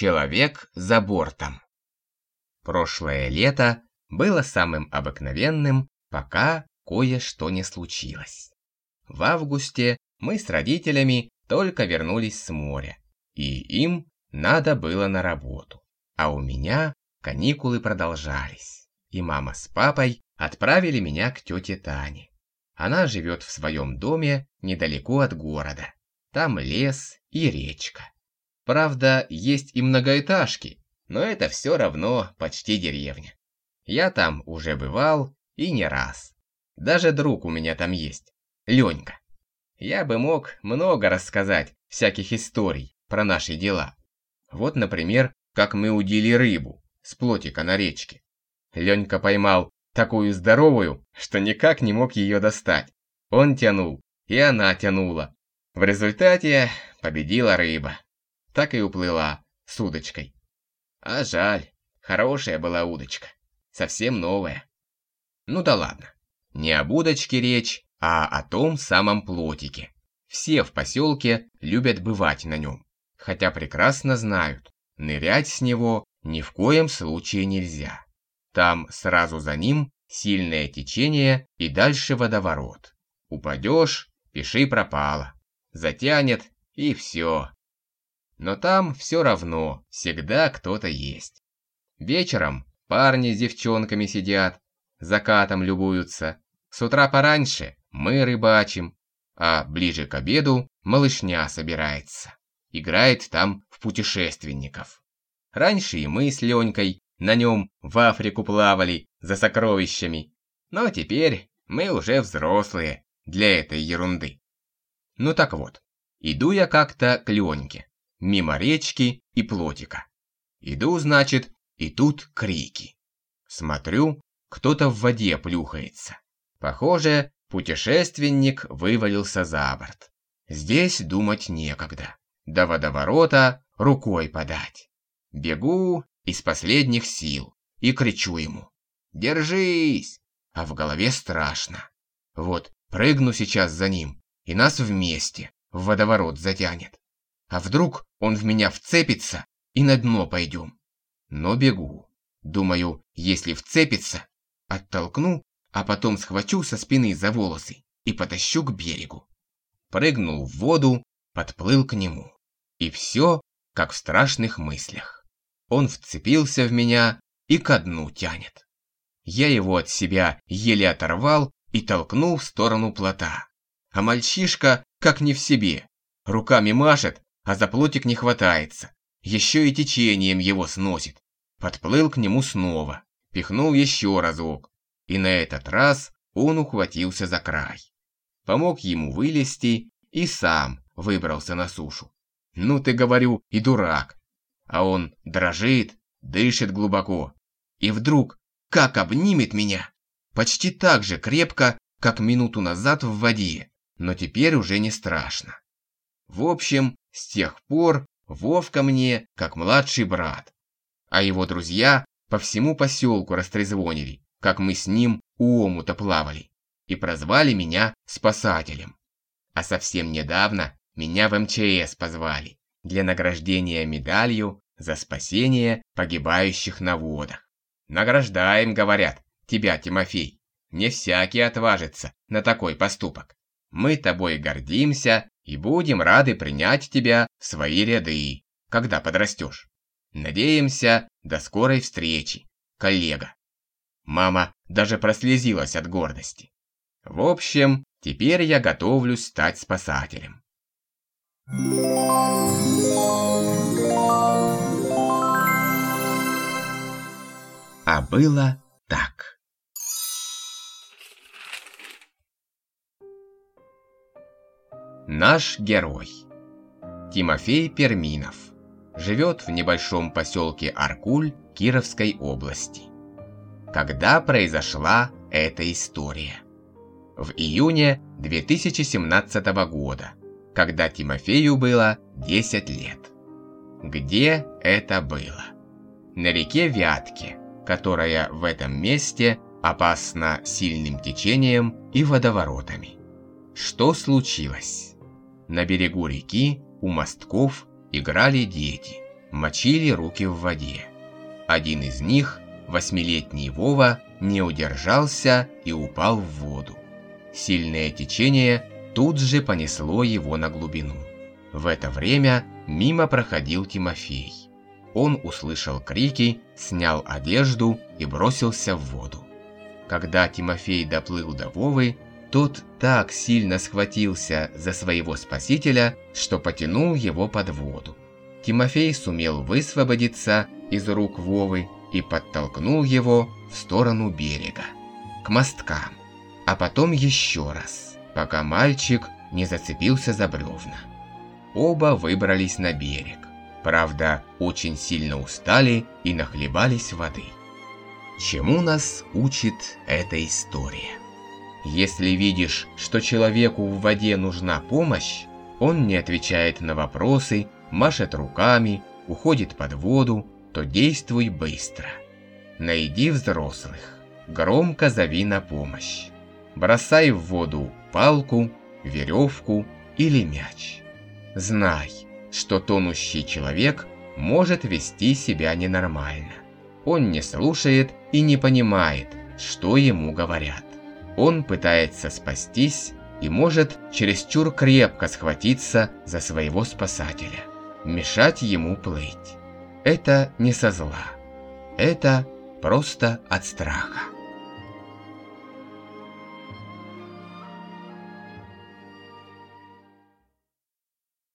Человек за бортом. Прошлое лето было самым обыкновенным, пока кое-что не случилось. В августе мы с родителями только вернулись с моря, и им надо было на работу. А у меня каникулы продолжались, и мама с папой отправили меня к тете Тане. Она живет в своем доме недалеко от города. Там лес и речка. Правда, есть и многоэтажки, но это все равно почти деревня. Я там уже бывал и не раз. Даже друг у меня там есть, Ленька. Я бы мог много рассказать всяких историй про наши дела. Вот, например, как мы удили рыбу с плотика на речке. Ленька поймал такую здоровую, что никак не мог ее достать. Он тянул, и она тянула. В результате победила рыба. Так и уплыла с удочкой. А жаль, хорошая была удочка, совсем новая. Ну да ладно, не об удочке речь, а о том самом плотике. Все в поселке любят бывать на нем, хотя прекрасно знают, нырять с него ни в коем случае нельзя. Там сразу за ним сильное течение и дальше водоворот. Упадешь, пиши пропало. Затянет и все. Но там все равно всегда кто-то есть. Вечером парни с девчонками сидят, закатом любуются. С утра пораньше мы рыбачим, а ближе к обеду малышня собирается. Играет там в путешественников. Раньше и мы с Ленькой на нем в Африку плавали за сокровищами. Но теперь мы уже взрослые для этой ерунды. Ну так вот, иду я как-то к Леньке, мимо речки и плотика. Иду, значит, и тут крики. Смотрю, кто-то в воде плюхается. Похоже, путешественник вывалился за борт. Здесь думать некогда. До водоворота рукой подать. Бегу из последних сил и кричу ему. «Держись!» А в голове страшно. Вот прыгну сейчас за ним, и нас вместе в водоворот затянет. А вдруг он в меня вцепится и на дно пойдем? Но бегу. Думаю, если вцепится, оттолкну, а потом схвачу со спины за волосы и потащу к берегу. Прыгнул в воду, подплыл к нему. И все, как в страшных мыслях. Он вцепился в меня и ко дну тянет. Я его от себя еле оторвал и толкнул в сторону плота. А мальчишка, как не в себе, руками машет, а за плотик не хватается. Еще и течением его сносит. Подплыл к нему снова, пихнул еще разок. И на этот раз он ухватился за край. Помог ему вылезти и сам выбрался на сушу. Ну ты, говорю, и дурак а он дрожит, дышит глубоко. И вдруг, как обнимет меня, почти так же крепко, как минуту назад в воде, но теперь уже не страшно. В общем, с тех пор Вовка мне как младший брат, а его друзья по всему поселку растрезвонили, как мы с ним у омута плавали, и прозвали меня спасателем. А совсем недавно меня в МЧС позвали для награждения медалью за спасение погибающих на водах. Награждаем, говорят, тебя, Тимофей. Не всякий отважится на такой поступок. Мы тобой гордимся и будем рады принять тебя в свои ряды, когда подрастешь. Надеемся, до скорой встречи, коллега. Мама даже прослезилась от гордости. В общем, теперь я готовлюсь стать спасателем. А было так. Наш герой. Тимофей Перминов. Живет в небольшом поселке Аркуль Кировской области. Когда произошла эта история? В июне 2017 года когда Тимофею было 10 лет. Где это было? На реке Вятке, которая в этом месте опасна сильным течением и водоворотами. Что случилось? На берегу реки у мостков играли дети. мочили руки в воде. Один из них, восьмилетний Вова, не удержался и упал в воду. Сильное течение тут же понесло его на глубину. В это время мимо проходил Тимофей. Он услышал крики, снял одежду и бросился в воду. Когда Тимофей доплыл до Вовы, тот так сильно схватился за своего спасителя, что потянул его под воду. Тимофей сумел высвободиться из рук Вовы и подтолкнул его в сторону берега, к мосткам, а потом еще раз, пока мальчик не зацепился за бревна. Оба выбрались на берег, правда, очень сильно устали и нахлебались воды. Чему нас учит эта история? Если видишь, что человеку в воде нужна помощь, он не отвечает на вопросы, машет руками, уходит под воду, то действуй быстро. Найди взрослых, громко зови на помощь. Бросай в воду палку, веревку или мяч. Знай, что тонущий человек может вести себя ненормально. Он не слушает и не понимает, что ему говорят. Он пытается спастись и может чересчур крепко схватиться за своего спасателя, мешать ему плыть. Это не со зла, это просто от страха.